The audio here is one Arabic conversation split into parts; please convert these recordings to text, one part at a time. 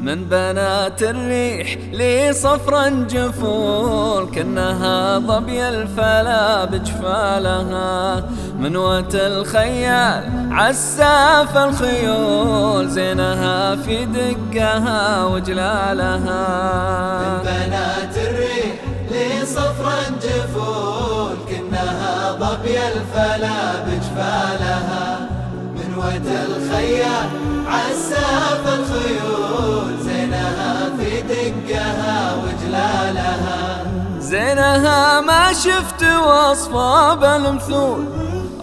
من بنات الريح لي صفرا جفول كأنها ظبي الفلا بجفالها. من وت الخيال عساف الخيول زينها في دقها وجلالها. من بنات الريح لي صفرا جفول كأنها ظبي الفلا بجفالها. من وت الخيال عساف زينها ما شفت وصفها بالمثول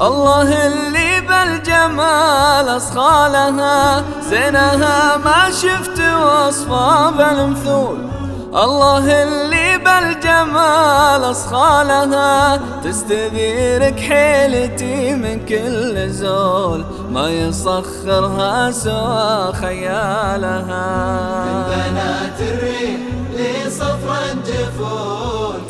الله اللي بالجمال أصخالها زينها ما شفت وصفها بالمثول الله اللي بالجمال أصخالها تستذيرك حيلتي من كل زول. ما يصخرها سوى خيالها. من بنات الريح لي صفرا جفول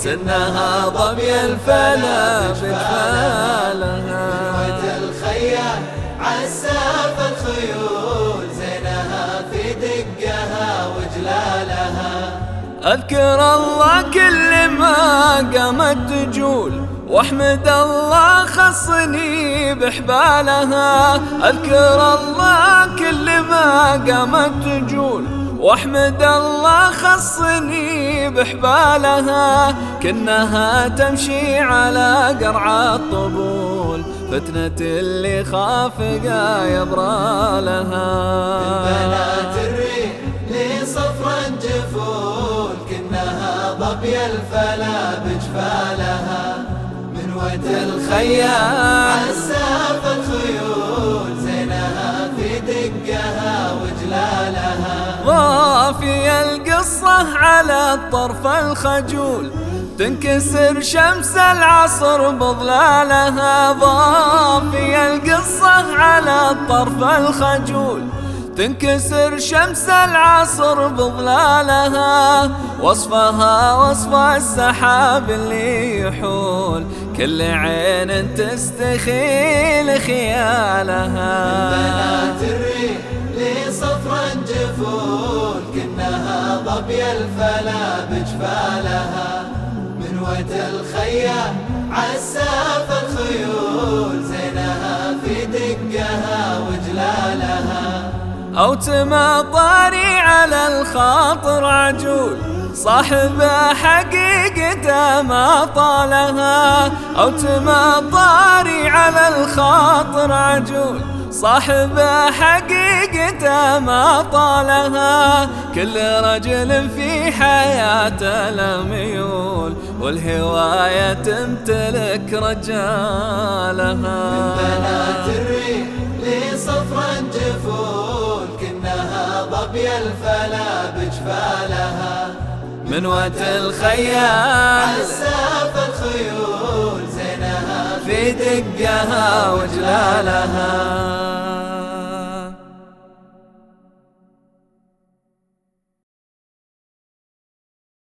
سنها ضبي الفلا بجفالها وت الخيال عساف الخيول زينها في دقها وجلالها. أذكر الله كل ما قامت تجول واحمد الله خصني بحبالها أذكر الله كل ما قامت تجول واحمد الله خصني بحبالها كنها تمشي على قرع الطبول فتنة اللي خافقة يبرى لها. بنات الريح لي صفرا جفول كنها ظبي الفلا بجفالها. من وت الخيال عساف الخيول زينها في دقها. ضافي القصة على الطرف الخجول تنكسر شمس العصر بظلالها. ضافي القصة على الطرف الخجول تنكسر شمس العصر بظلالها. وصفها وصف السحاب اللي يحول كل عين تستخيل خيالها. بنات الريح لي صفرا ظبي الفلا بجفالها من وت الخيال عساف الخيول زينها في دقها وجلالها. أو تمطري على الخاطر عجول صاحبه حقيقته ما طالها. أو تمطري على الخاطر عجول صاحبة حقيقته ما طالها. كل رجل في حياته لميول والهواية تمتلك رجالها. بنات الريح لي صفرا جفول كنها ظبي الفلا بجفالها. من وقت الخيال عساف الخيول زينها في دقها وجلالها.